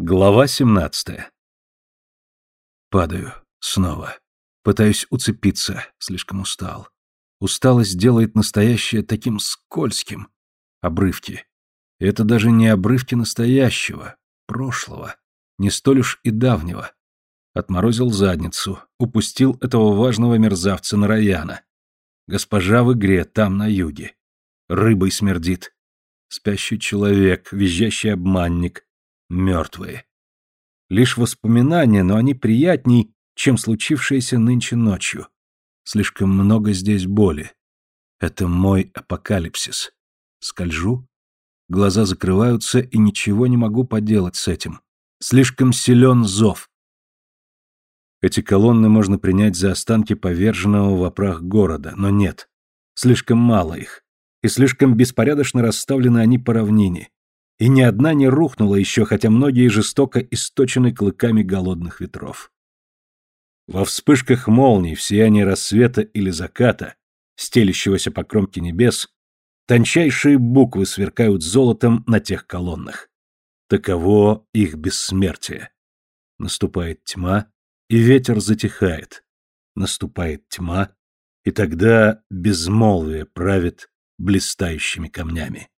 Глава 17. Падаю. Снова. Пытаюсь уцепиться. Слишком устал. Усталость делает настоящее таким скользким. Обрывки. Это даже не обрывки настоящего, прошлого. Не столь уж и давнего. Отморозил задницу. Упустил этого важного мерзавца Нараяна. Госпожа в игре, там, на юге. Рыбой смердит. Спящий человек, визжащий обманник, мертвые. Лишь воспоминания, но они приятней, чем случившееся нынче ночью. Слишком много здесь боли. Это мой апокалипсис. Скольжу. Глаза закрываются, и ничего не могу поделать с этим. Слишком силен зов. Эти колонны можно принять за останки поверженного в опрах города, но нет. Слишком мало их. И слишком беспорядочно расставлены они по равнине и ни одна не рухнула еще, хотя многие жестоко источены клыками голодных ветров. Во вспышках молний, в сиянии рассвета или заката, стелящегося по кромке небес, тончайшие буквы сверкают золотом на тех колоннах. Таково их бессмертие. Наступает тьма, и ветер затихает. Наступает тьма, и тогда безмолвие правит блистающими камнями.